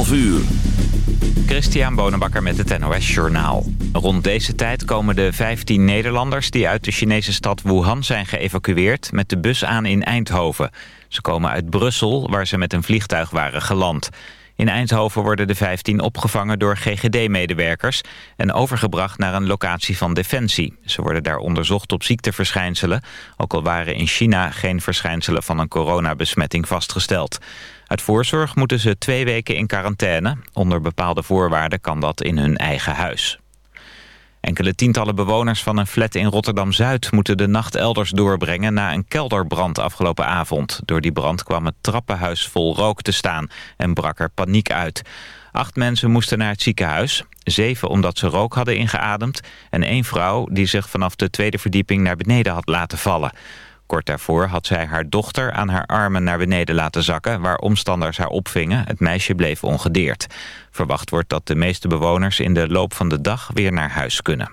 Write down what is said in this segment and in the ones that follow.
11 uur. Christian Bonenbakker met het NOS Journaal. Rond deze tijd komen de 15 Nederlanders die uit de Chinese stad Wuhan zijn geëvacueerd... met de bus aan in Eindhoven. Ze komen uit Brussel, waar ze met een vliegtuig waren geland. In Eindhoven worden de 15 opgevangen door GGD-medewerkers... en overgebracht naar een locatie van Defensie. Ze worden daar onderzocht op ziekteverschijnselen... ook al waren in China geen verschijnselen van een coronabesmetting vastgesteld. Uit voorzorg moeten ze twee weken in quarantaine. Onder bepaalde voorwaarden kan dat in hun eigen huis. Enkele tientallen bewoners van een flat in Rotterdam-Zuid... moeten de nacht elders doorbrengen na een kelderbrand afgelopen avond. Door die brand kwam het trappenhuis vol rook te staan en brak er paniek uit. Acht mensen moesten naar het ziekenhuis. Zeven omdat ze rook hadden ingeademd... en één vrouw die zich vanaf de tweede verdieping naar beneden had laten vallen. Kort daarvoor had zij haar dochter aan haar armen naar beneden laten zakken... waar omstanders haar opvingen. Het meisje bleef ongedeerd. Verwacht wordt dat de meeste bewoners in de loop van de dag weer naar huis kunnen.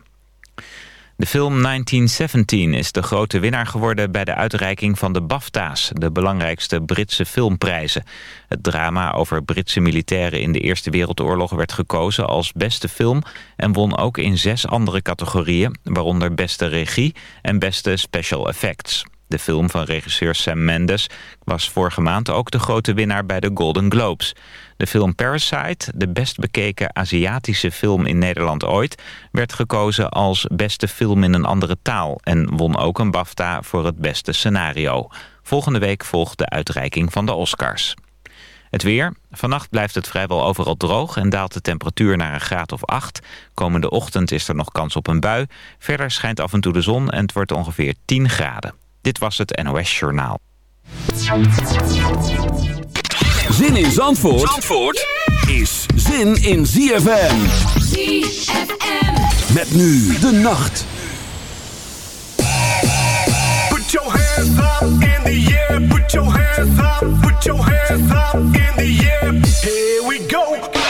De film 1917 is de grote winnaar geworden bij de uitreiking van de BAFTA's, de belangrijkste Britse filmprijzen. Het drama over Britse militairen in de Eerste Wereldoorlog werd gekozen als beste film en won ook in zes andere categorieën, waaronder beste regie en beste special effects. De film van regisseur Sam Mendes was vorige maand ook de grote winnaar bij de Golden Globes. De film Parasite, de best bekeken Aziatische film in Nederland ooit... werd gekozen als beste film in een andere taal... en won ook een BAFTA voor het beste scenario. Volgende week volgt de uitreiking van de Oscars. Het weer. Vannacht blijft het vrijwel overal droog en daalt de temperatuur naar een graad of 8. Komende ochtend is er nog kans op een bui. Verder schijnt af en toe de zon en het wordt ongeveer 10 graden. Dit was het NOS Journaal. Zin in Zandvoort, Zandvoort is zin in ZFM. ZFM. Met nu de nacht. Put your hands up in the air. Put your hands up. Put your hands up in the air. Here we go.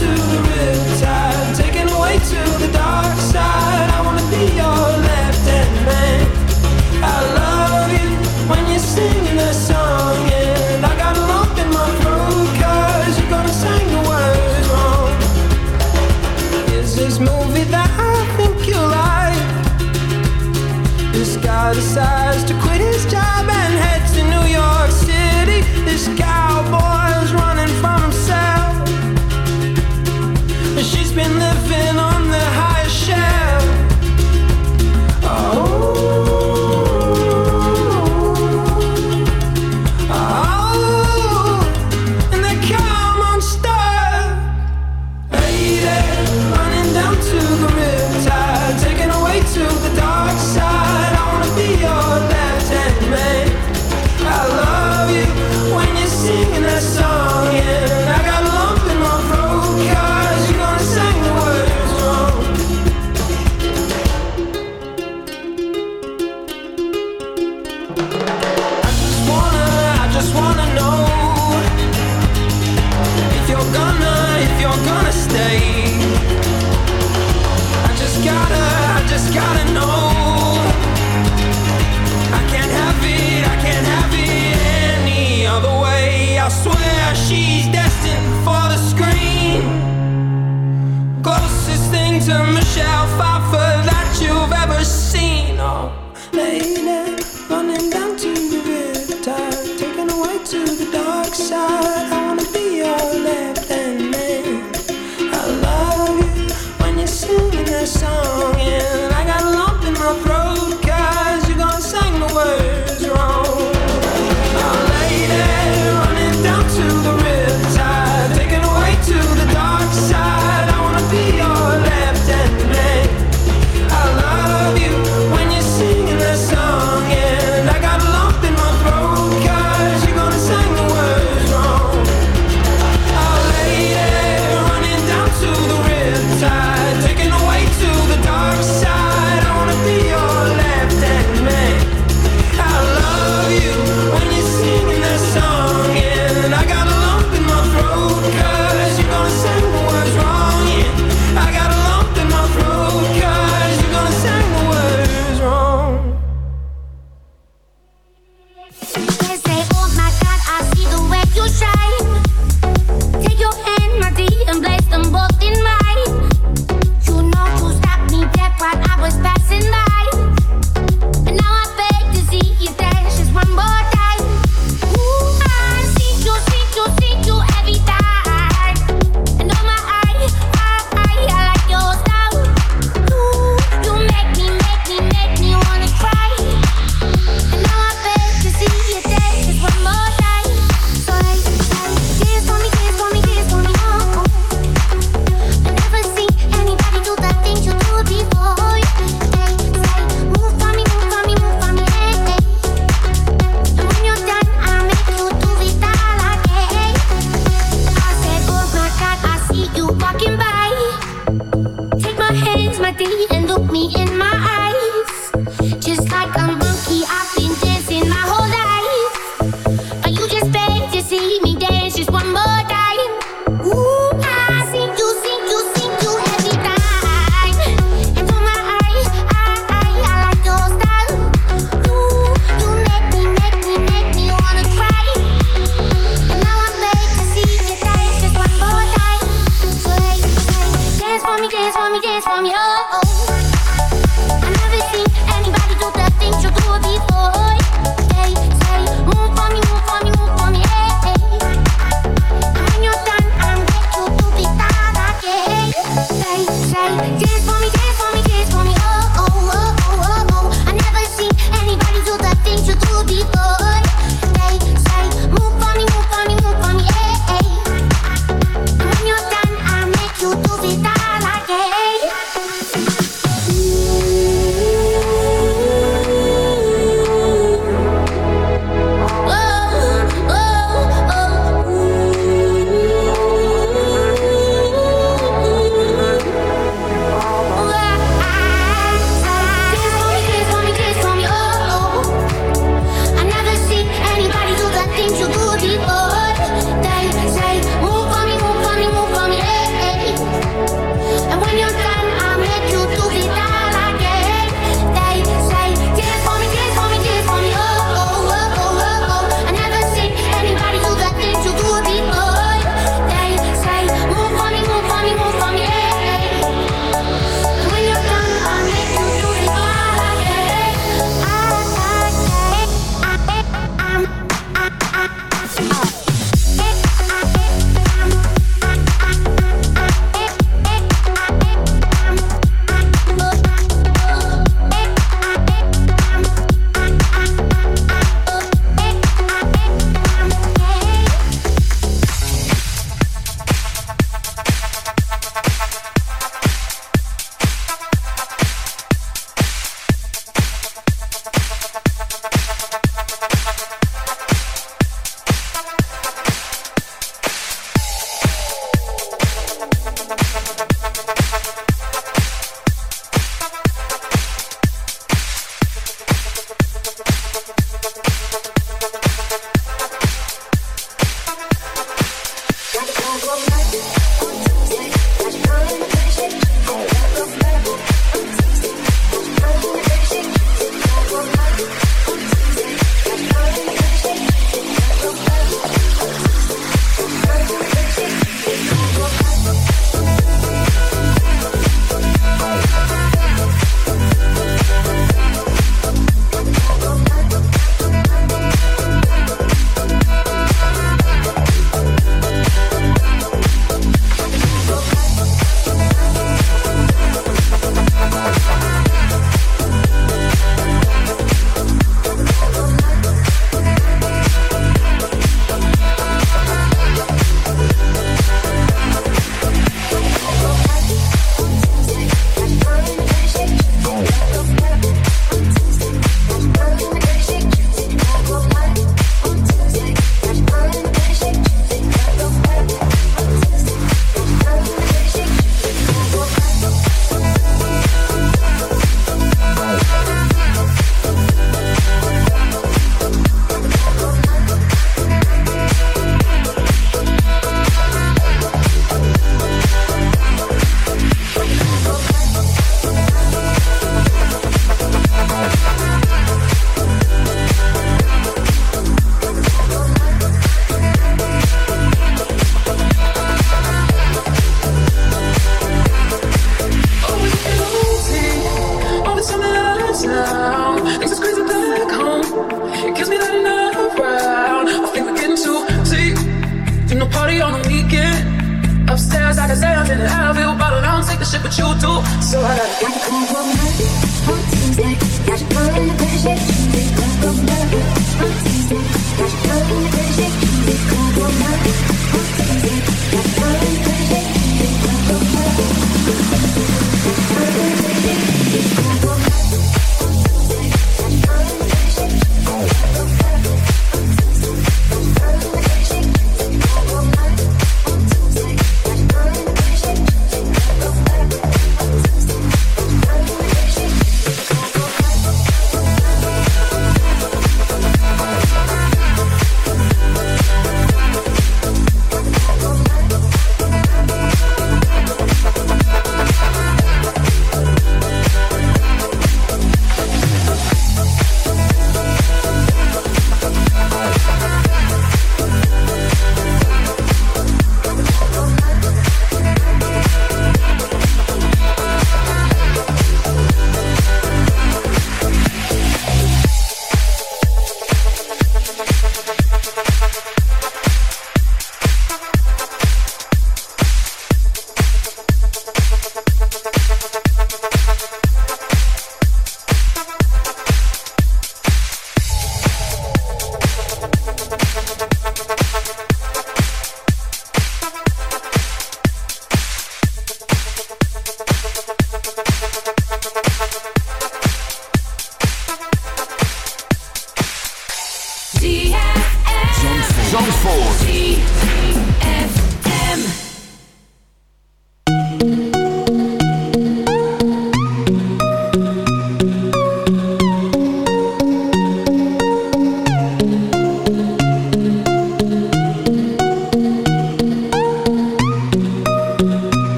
To the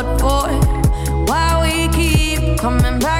But boy, why we keep coming back?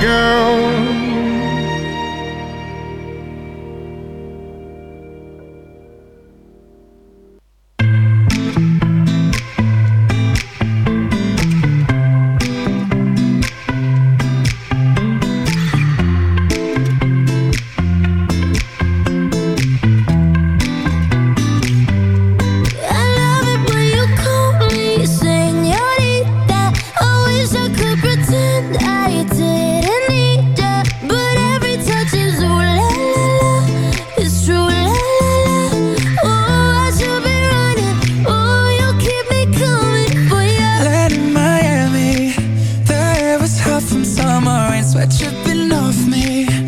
girl. foreign sweat dripping off me.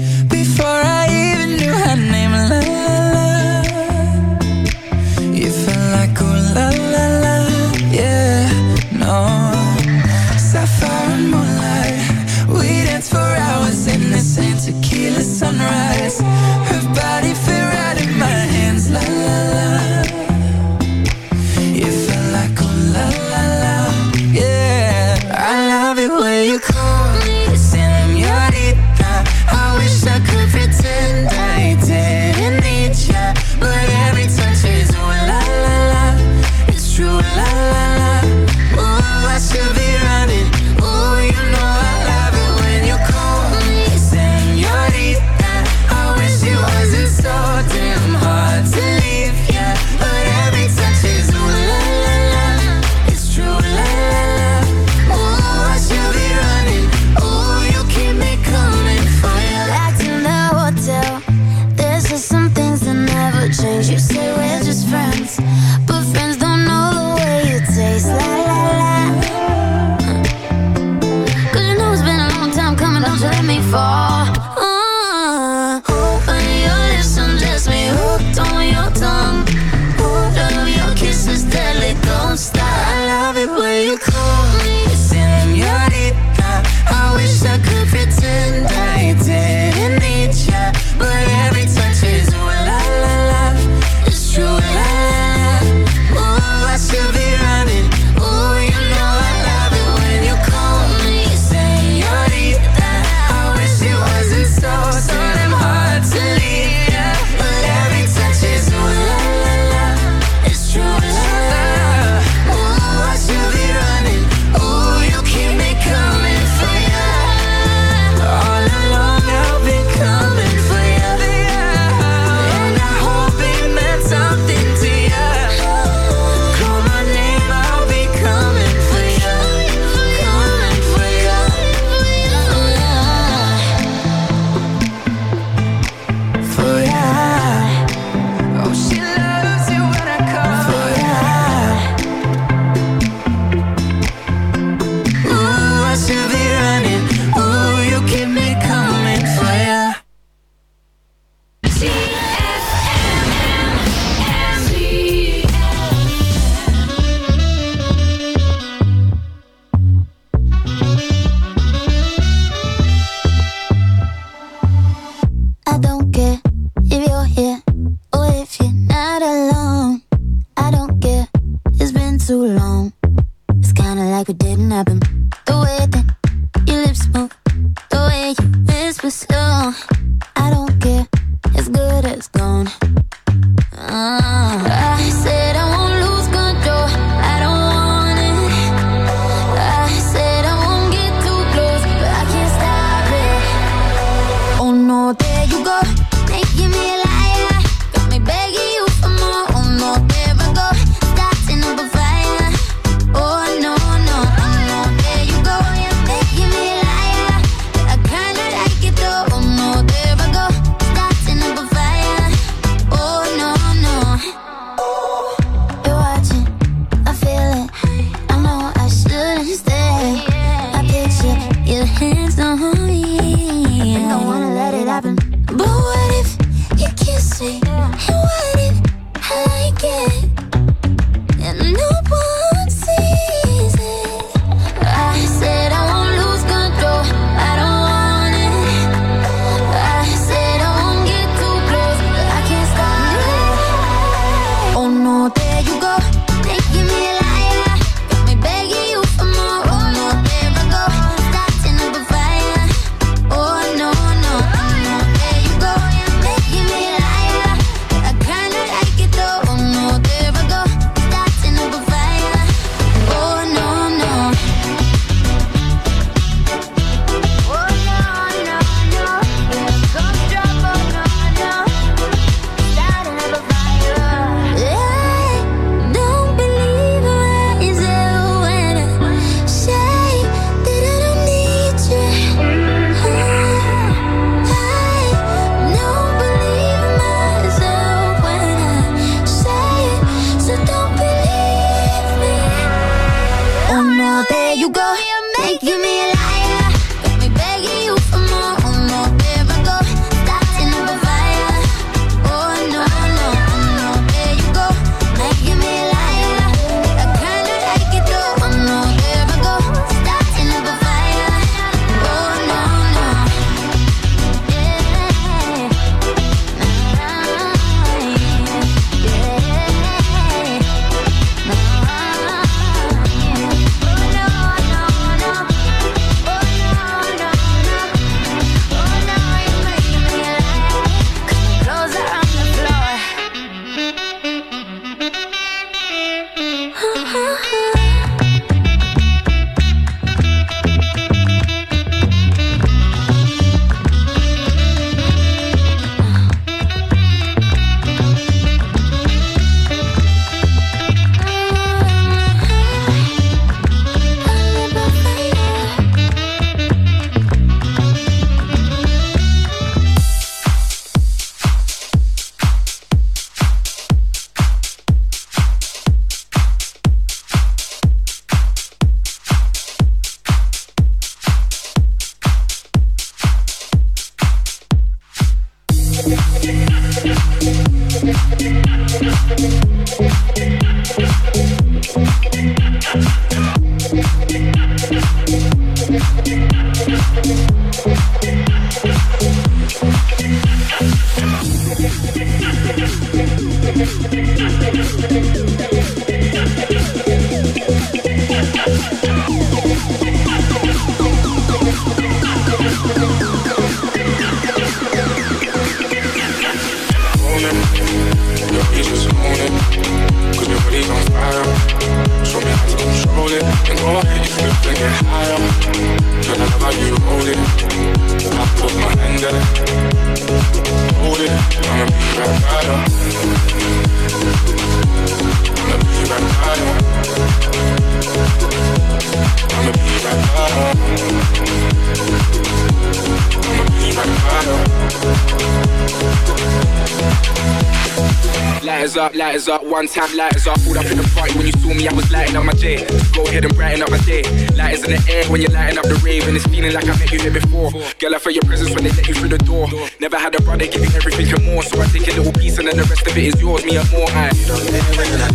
one time lighters. So I pulled up in the party when you saw me, I was lighting up my day, Go ahead and brighten up my day. Lighters in the air when you're lighting up the rave, and it's feeling like I met you here before. Girl, I feel your presence when they let you through the door. Never had a brother give you everything and more, so I take a little piece and then the rest of it is yours. Me and more. I. You don't when I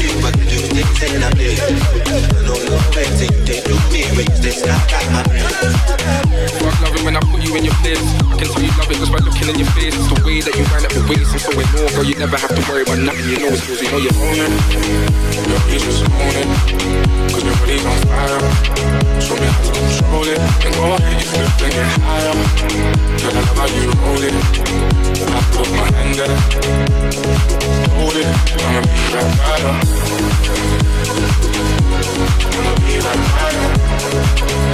do I when I put you in your place. I can tell you love it just by looking in your face. It's the way that you wind up your waist. I'm so in awe, girl. You never have to worry about nothing. You know it's yours. You know you're on. Your you just own. Cause your body's on fire. Show me how to control it. And go ahead, you flip and get higher. Girl, I love how you roll it. I put my hand there. Hold it. I'ma be that rider. I'ma be that rider.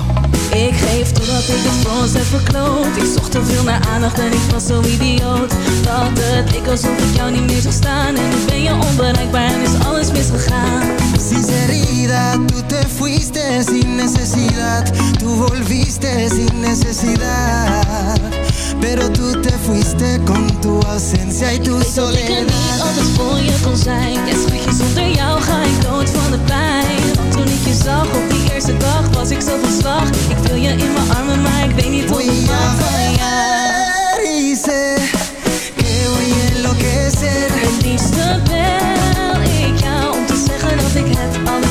Ik geef totdat ik het voor ons heb verkloot. Ik zocht te veel naar aandacht en ik was zo idioot. Dat het ik alsof ik jou niet meer zag staan. En nu ben je onbereikbaar en is alles misgegaan. Sinceridad, tú te fuiste sin necesidad. Tú volviste sin necesidad. Pero tú te fuiste con tu ausencia y tu Ik weet dat ik er soledad. niet altijd voor je kon zijn. Ja schatje, zonder jou ga ik dood van de pijn toen ik je zag op die eerste dag was ik zo van slag. Ik wil je in mijn armen, maar ik weet niet hoe ik mag van jou sé que voy a enloquecer Het liefste bel ik jou om te zeggen dat ik het allermeest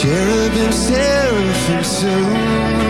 cherubim, seraphim soon.